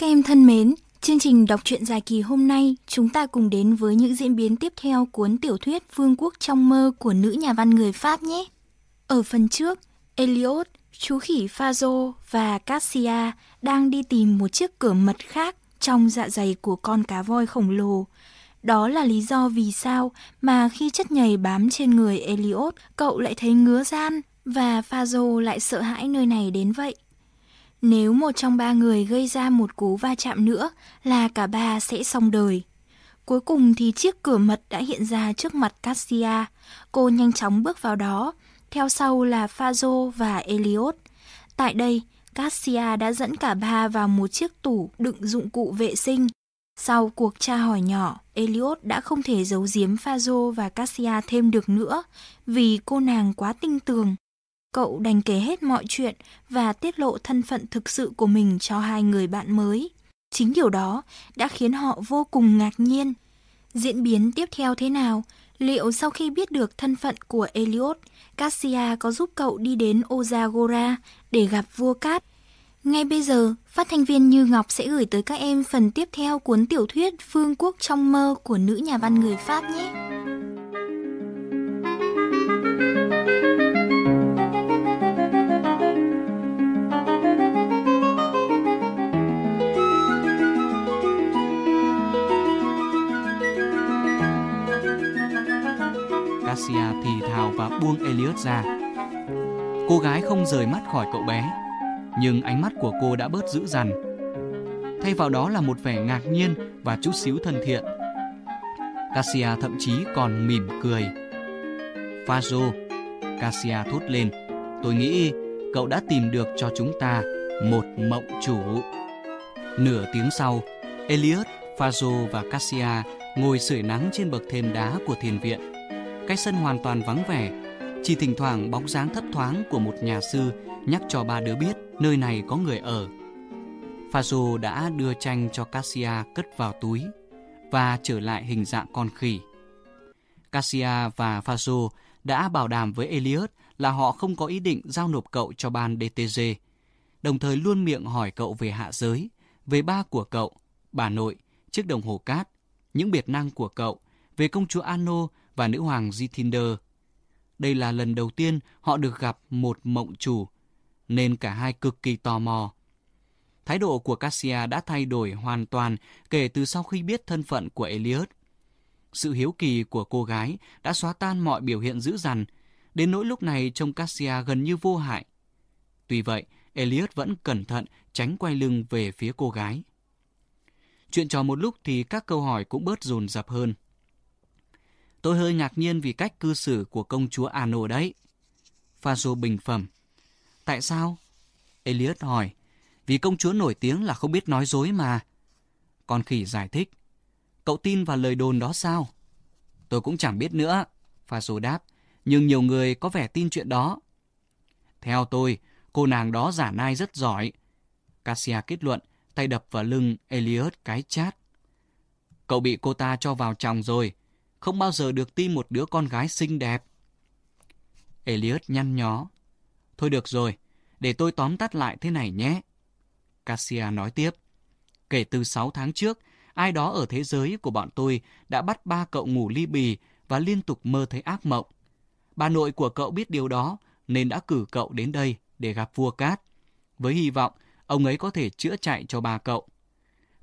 Các em thân mến, chương trình đọc truyện dài kỳ hôm nay chúng ta cùng đến với những diễn biến tiếp theo cuốn tiểu thuyết Vương quốc trong mơ của nữ nhà văn người Pháp nhé. Ở phần trước, Eliot, chú khỉ Phazo và Cassia đang đi tìm một chiếc cửa mật khác trong dạ dày của con cá voi khổng lồ. Đó là lý do vì sao mà khi chất nhầy bám trên người Eliot, cậu lại thấy ngứa gian và Phazo lại sợ hãi nơi này đến vậy. Nếu một trong ba người gây ra một cú va chạm nữa là cả ba sẽ xong đời. Cuối cùng thì chiếc cửa mật đã hiện ra trước mặt Cassia. Cô nhanh chóng bước vào đó, theo sau là Phazo và Elliot. Tại đây, Cassia đã dẫn cả ba vào một chiếc tủ đựng dụng cụ vệ sinh. Sau cuộc tra hỏi nhỏ, Elliot đã không thể giấu giếm Phazo và Cassia thêm được nữa vì cô nàng quá tinh tường. Cậu đành kể hết mọi chuyện và tiết lộ thân phận thực sự của mình cho hai người bạn mới. Chính điều đó đã khiến họ vô cùng ngạc nhiên. Diễn biến tiếp theo thế nào? Liệu sau khi biết được thân phận của Elliot, Cassia có giúp cậu đi đến Ozagora để gặp vua cát? Ngay bây giờ, phát thanh viên Như Ngọc sẽ gửi tới các em phần tiếp theo cuốn tiểu thuyết Phương Quốc trong mơ của nữ nhà văn người Pháp nhé. Buông Elliot ra. Cô gái không rời mắt khỏi cậu bé, nhưng ánh mắt của cô đã bớt dữ dằn. Thay vào đó là một vẻ ngạc nhiên và chút xíu thân thiện. Cassia thậm chí còn mỉm cười. Fazo, Cassia thốt lên, tôi nghĩ cậu đã tìm được cho chúng ta một mộng chủ. Nửa tiếng sau, Elliot, Fazo và Cassia ngồi sưởi nắng trên bậc thềm đá của thiền viện. Cái sân hoàn toàn vắng vẻ, chỉ thỉnh thoảng bóng dáng thấp thoáng của một nhà sư nhắc cho ba đứa biết nơi này có người ở. Faso đã đưa tranh cho Cassia cất vào túi và trở lại hình dạng con khỉ. Cassia và Faso đã bảo đảm với Elliot là họ không có ý định giao nộp cậu cho ban DTG, đồng thời luôn miệng hỏi cậu về hạ giới, về ba của cậu, bà nội, chiếc đồng hồ cát, những biệt năng của cậu, về công chúa Ano và nữ hoàng Zithinder. Đây là lần đầu tiên họ được gặp một mộng chủ, nên cả hai cực kỳ tò mò. Thái độ của Cassia đã thay đổi hoàn toàn kể từ sau khi biết thân phận của Elliot. Sự hiếu kỳ của cô gái đã xóa tan mọi biểu hiện dữ dằn, đến nỗi lúc này trông Cassia gần như vô hại. Tuy vậy, Elliot vẫn cẩn thận tránh quay lưng về phía cô gái. Chuyện trò một lúc thì các câu hỏi cũng bớt dồn dập hơn. Tôi hơi ngạc nhiên vì cách cư xử của công chúa Ano đấy. Faso bình phẩm. Tại sao? Elliot hỏi. Vì công chúa nổi tiếng là không biết nói dối mà. Con khỉ giải thích. Cậu tin vào lời đồn đó sao? Tôi cũng chẳng biết nữa. Faso đáp. Nhưng nhiều người có vẻ tin chuyện đó. Theo tôi, cô nàng đó giả nai rất giỏi. Cassia kết luận, tay đập vào lưng Elliot cái chát. Cậu bị cô ta cho vào chồng rồi, không bao giờ được tin một đứa con gái xinh đẹp. Elliot nhăn nhó. Thôi được rồi, để tôi tóm tắt lại thế này nhé. Cassia nói tiếp. Kể từ 6 tháng trước, ai đó ở thế giới của bọn tôi đã bắt ba cậu ngủ ly bì và liên tục mơ thấy ác mộng. Bà nội của cậu biết điều đó nên đã cử cậu đến đây để gặp vua cát, với hy vọng ông ấy có thể chữa chạy cho bà cậu.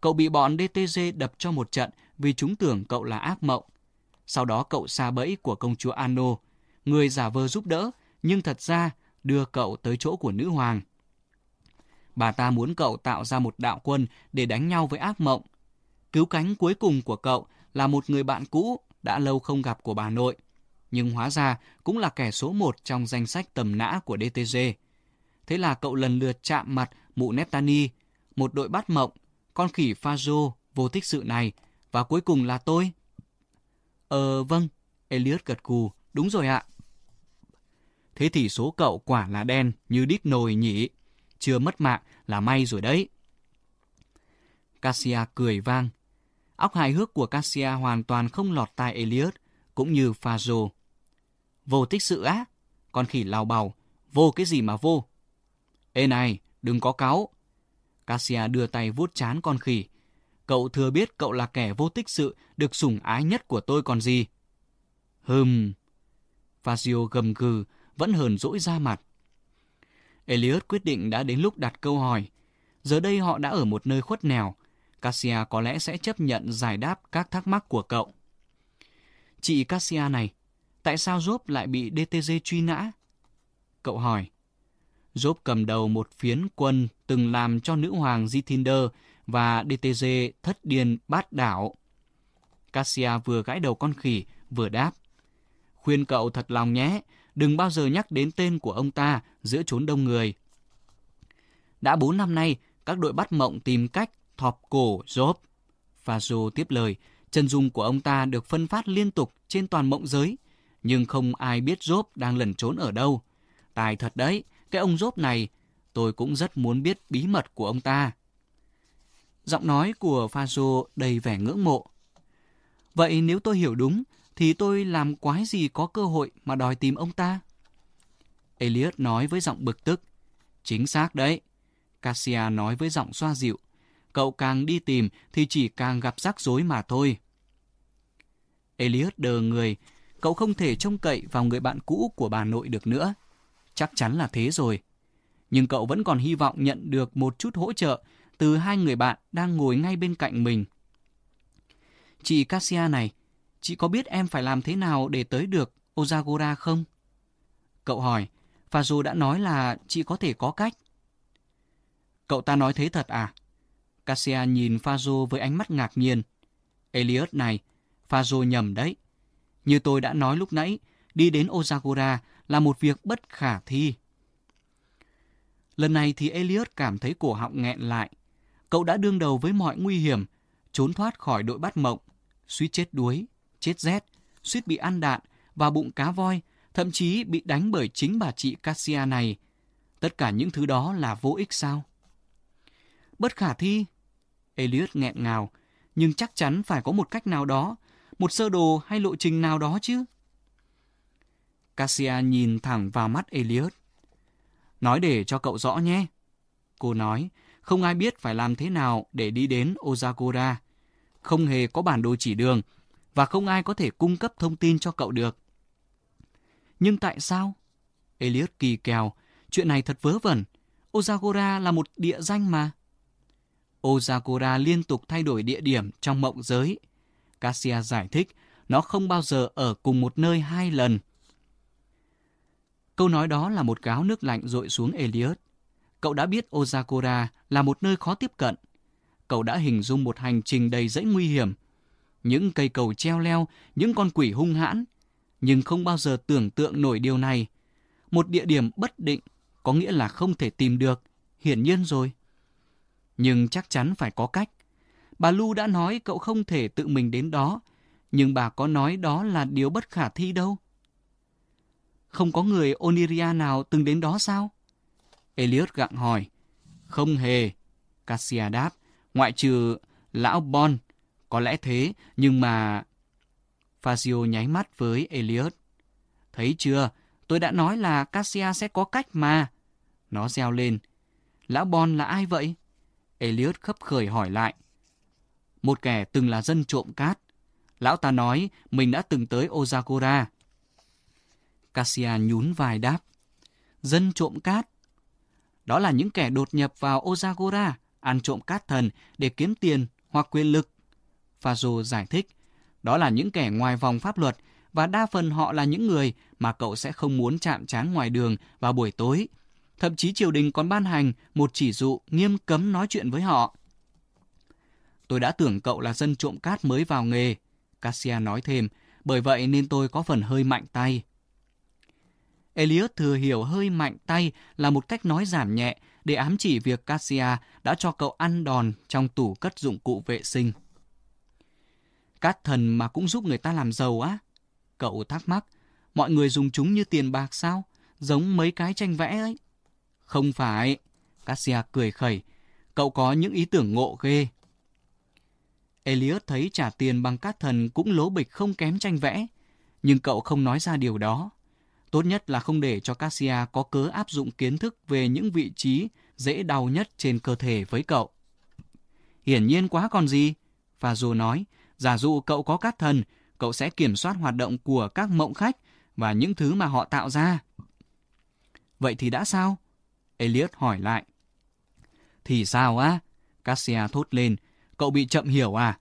Cậu bị bọn DTG đập cho một trận vì chúng tưởng cậu là ác mộng. Sau đó cậu xa bẫy của công chúa Ano, người giả vờ giúp đỡ, nhưng thật ra đưa cậu tới chỗ của nữ hoàng. Bà ta muốn cậu tạo ra một đạo quân để đánh nhau với ác mộng. Cứu cánh cuối cùng của cậu là một người bạn cũ đã lâu không gặp của bà nội, nhưng hóa ra cũng là kẻ số một trong danh sách tầm nã của DTG. Thế là cậu lần lượt chạm mặt mụ Neptani, một đội bắt mộng, con khỉ Fajo vô thích sự này, và cuối cùng là tôi. Ờ vâng, Elliot gật cù, đúng rồi ạ. Thế thì số cậu quả là đen như đít nồi nhỉ. Chưa mất mạng là may rồi đấy. Cassia cười vang. Óc hài hước của Cassia hoàn toàn không lọt tai Elliot, cũng như Fazo. Vô tích sự á? Con khỉ lao bào, vô cái gì mà vô? Ê này, đừng có cáu. Cassia đưa tay vuốt chán con khỉ. Cậu thừa biết cậu là kẻ vô tích sự, được sủng ái nhất của tôi còn gì. Hừm. Fazio gầm gừ, vẫn hờn dỗi ra mặt. Elliot quyết định đã đến lúc đặt câu hỏi. Giờ đây họ đã ở một nơi khuất nẻo. Cassia có lẽ sẽ chấp nhận giải đáp các thắc mắc của cậu. Chị Cassia này, tại sao Job lại bị DTG truy nã? Cậu hỏi. Job cầm đầu một phiến quân từng làm cho nữ hoàng Zithinder và DTG thất điên bát đảo. Cassia vừa gãi đầu con khỉ, vừa đáp. Khuyên cậu thật lòng nhé, đừng bao giờ nhắc đến tên của ông ta giữa chốn đông người. Đã bốn năm nay, các đội bắt mộng tìm cách thọp cổ Job. Fazo tiếp lời, chân dung của ông ta được phân phát liên tục trên toàn mộng giới, nhưng không ai biết Job đang lẩn trốn ở đâu. Tài thật đấy, cái ông Job này, tôi cũng rất muốn biết bí mật của ông ta. Giọng nói của Fazo đầy vẻ ngưỡng mộ. Vậy nếu tôi hiểu đúng, thì tôi làm quái gì có cơ hội mà đòi tìm ông ta? Elliot nói với giọng bực tức. Chính xác đấy. Cassia nói với giọng xoa dịu. Cậu càng đi tìm thì chỉ càng gặp rắc rối mà thôi. Elliot đờ người. Cậu không thể trông cậy vào người bạn cũ của bà nội được nữa. Chắc chắn là thế rồi. Nhưng cậu vẫn còn hy vọng nhận được một chút hỗ trợ từ hai người bạn đang ngồi ngay bên cạnh mình. Chị Cassia này, chị có biết em phải làm thế nào để tới được Ozagora không? Cậu hỏi, Fazo đã nói là chị có thể có cách. Cậu ta nói thế thật à? Cassia nhìn Fazo với ánh mắt ngạc nhiên. Elias này, Fazo nhầm đấy. Như tôi đã nói lúc nãy, đi đến Ozagora là một việc bất khả thi. Lần này thì Elliot cảm thấy cổ họng nghẹn lại. Cậu đã đương đầu với mọi nguy hiểm, trốn thoát khỏi đội bắt mộng, suýt chết đuối, chết rét, suýt bị ăn đạn, và bụng cá voi, thậm chí bị đánh bởi chính bà chị Cassia này. Tất cả những thứ đó là vô ích sao? Bất khả thi. Elliot nghẹn ngào, nhưng chắc chắn phải có một cách nào đó, một sơ đồ hay lộ trình nào đó chứ. Cassia nhìn thẳng vào mắt Elliot. Nói để cho cậu rõ nhé. Cô nói, không ai biết phải làm thế nào để đi đến Ozagora. Không hề có bản đồ chỉ đường, và không ai có thể cung cấp thông tin cho cậu được. Nhưng tại sao? Elliot kỳ kèo, chuyện này thật vớ vẩn. Ozagora là một địa danh mà. Ozagora liên tục thay đổi địa điểm trong mộng giới. Cassia giải thích, nó không bao giờ ở cùng một nơi hai lần. Câu nói đó là một gáo nước lạnh rội xuống Elliot. Cậu đã biết Ozakura là một nơi khó tiếp cận. Cậu đã hình dung một hành trình đầy rẫy nguy hiểm. Những cây cầu treo leo, những con quỷ hung hãn. Nhưng không bao giờ tưởng tượng nổi điều này. Một địa điểm bất định có nghĩa là không thể tìm được. Hiển nhiên rồi. Nhưng chắc chắn phải có cách. Bà Lu đã nói cậu không thể tự mình đến đó. Nhưng bà có nói đó là điều bất khả thi đâu. Không có người Oniria nào từng đến đó sao? Elliot gặng hỏi. Không hề. Cassia đáp. Ngoại trừ lão Bon. Có lẽ thế, nhưng mà... Fazio nháy mắt với Elliot. Thấy chưa? Tôi đã nói là Cassia sẽ có cách mà. Nó reo lên. Lão Bon là ai vậy? Elliot khấp khởi hỏi lại. Một kẻ từng là dân trộm cát. Lão ta nói mình đã từng tới Ozagora. Cassia nhún vai đáp. Dân trộm cát. Đó là những kẻ đột nhập vào Ozagora, ăn trộm cát thần để kiếm tiền hoặc quyền lực. Fazo giải thích, đó là những kẻ ngoài vòng pháp luật và đa phần họ là những người mà cậu sẽ không muốn chạm trán ngoài đường vào buổi tối. Thậm chí triều đình còn ban hành một chỉ dụ nghiêm cấm nói chuyện với họ. Tôi đã tưởng cậu là dân trộm cát mới vào nghề, Cassia nói thêm, bởi vậy nên tôi có phần hơi mạnh tay. Elliot thừa hiểu hơi mạnh tay là một cách nói giảm nhẹ để ám chỉ việc Cassia đã cho cậu ăn đòn trong tủ cất dụng cụ vệ sinh. Cát thần mà cũng giúp người ta làm giàu á? Cậu thắc mắc, mọi người dùng chúng như tiền bạc sao? Giống mấy cái tranh vẽ ấy. Không phải, Cassia cười khẩy, cậu có những ý tưởng ngộ ghê. Elliot thấy trả tiền bằng cát thần cũng lố bịch không kém tranh vẽ, nhưng cậu không nói ra điều đó. Tốt nhất là không để cho Cassia có cớ áp dụng kiến thức về những vị trí dễ đau nhất trên cơ thể với cậu. Hiển nhiên quá còn gì? Và dù nói, giả dụ cậu có cát thần, cậu sẽ kiểm soát hoạt động của các mộng khách và những thứ mà họ tạo ra. Vậy thì đã sao? Elliot hỏi lại. Thì sao á? Cassia thốt lên. Cậu bị chậm hiểu à?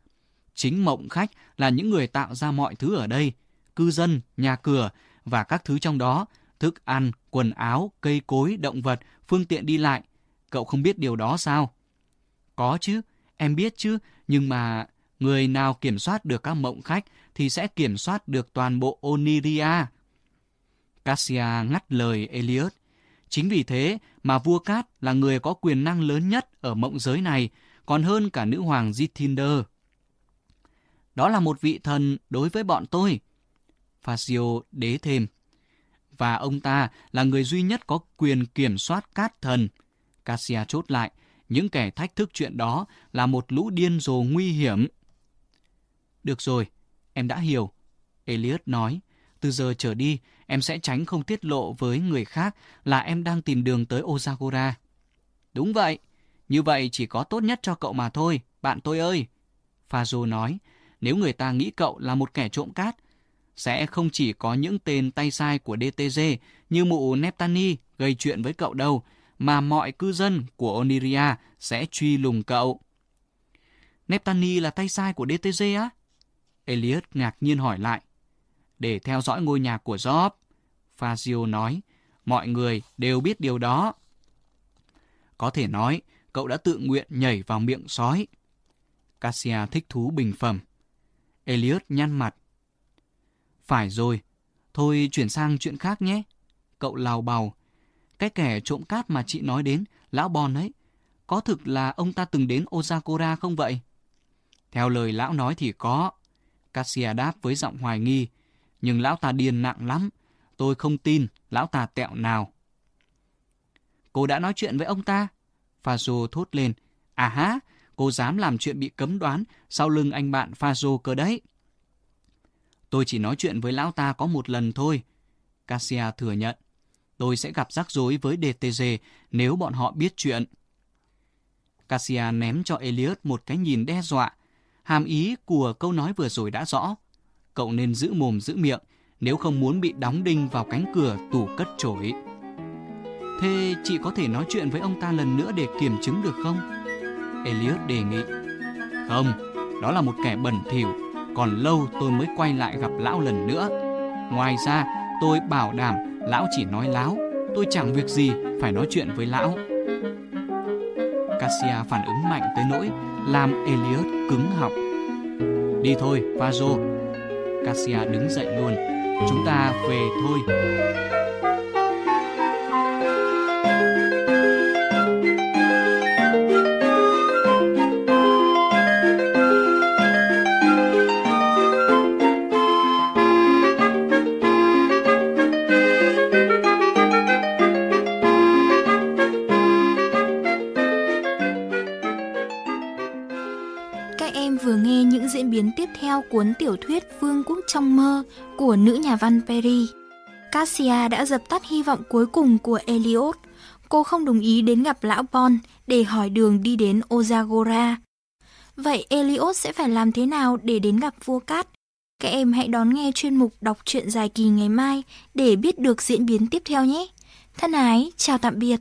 Chính mộng khách là những người tạo ra mọi thứ ở đây. Cư dân, nhà cửa và các thứ trong đó. Thức ăn, quần áo, cây cối, động vật, phương tiện đi lại. Cậu không biết điều đó sao? Có chứ, em biết chứ. Nhưng mà người nào kiểm soát được các mộng khách thì sẽ kiểm soát được toàn bộ Oniria. Cassia ngắt lời Elliot. Chính vì thế mà vua Cát là người có quyền năng lớn nhất ở mộng giới này, còn hơn cả nữ hoàng Zithinder. Đó là một vị thần đối với bọn tôi. Fasio đế thêm. Và ông ta là người duy nhất có quyền kiểm soát cát thần. Cassia chốt lại, những kẻ thách thức chuyện đó là một lũ điên rồ nguy hiểm. Được rồi, em đã hiểu. Elliot nói, từ giờ trở đi, em sẽ tránh không tiết lộ với người khác là em đang tìm đường tới Ozagora. Đúng vậy, như vậy chỉ có tốt nhất cho cậu mà thôi, bạn tôi ơi. Fazo nói, nếu người ta nghĩ cậu là một kẻ trộm cát, sẽ không chỉ có những tên tay sai của DTG như mụ Neptani gây chuyện với cậu đâu, mà mọi cư dân của Oniria sẽ truy lùng cậu. Neptani là tay sai của DTG á? Elias ngạc nhiên hỏi lại. Để theo dõi ngôi nhà của Job, Fazio nói, mọi người đều biết điều đó. Có thể nói, cậu đã tự nguyện nhảy vào miệng sói. Cassia thích thú bình phẩm. Elliot nhăn mặt. Phải rồi, thôi chuyển sang chuyện khác nhé. Cậu lào bào. Cái kẻ trộm cát mà chị nói đến, lão Bon ấy, có thực là ông ta từng đến Osakura không vậy? Theo lời lão nói thì có. Cassia đáp với giọng hoài nghi. Nhưng lão ta điên nặng lắm. Tôi không tin lão ta tẹo nào. Cô đã nói chuyện với ông ta? Fazo thốt lên. À há, cô dám làm chuyện bị cấm đoán sau lưng anh bạn Fazo cơ đấy. Tôi chỉ nói chuyện với lão ta có một lần thôi. Cassia thừa nhận. Tôi sẽ gặp rắc rối với DTG nếu bọn họ biết chuyện. Cassia ném cho Elliot một cái nhìn đe dọa. Hàm ý của câu nói vừa rồi đã rõ. Cậu nên giữ mồm giữ miệng nếu không muốn bị đóng đinh vào cánh cửa tủ cất trổi. Thế chị có thể nói chuyện với ông ta lần nữa để kiểm chứng được không? Elliot đề nghị. Không, đó là một kẻ bẩn thỉu. Còn lâu tôi mới quay lại gặp lão lần nữa. Ngoài ra, tôi bảo đảm lão chỉ nói láo. Tôi chẳng việc gì phải nói chuyện với lão. Cassia phản ứng mạnh tới nỗi làm Elliot cứng họng. Đi thôi, Vazo. Cassia đứng dậy luôn. Chúng ta về thôi. Cuốn tiểu thuyết Vương quốc trong mơ của nữ nhà văn Perry. Cassia đã dập tắt hy vọng cuối cùng của Eliot. Cô không đồng ý đến gặp lão Bon để hỏi đường đi đến Ozagora. Vậy Eliot sẽ phải làm thế nào để đến gặp vua cát? Các em hãy đón nghe chuyên mục đọc truyện dài kỳ ngày mai để biết được diễn biến tiếp theo nhé. Thân ái, chào tạm biệt.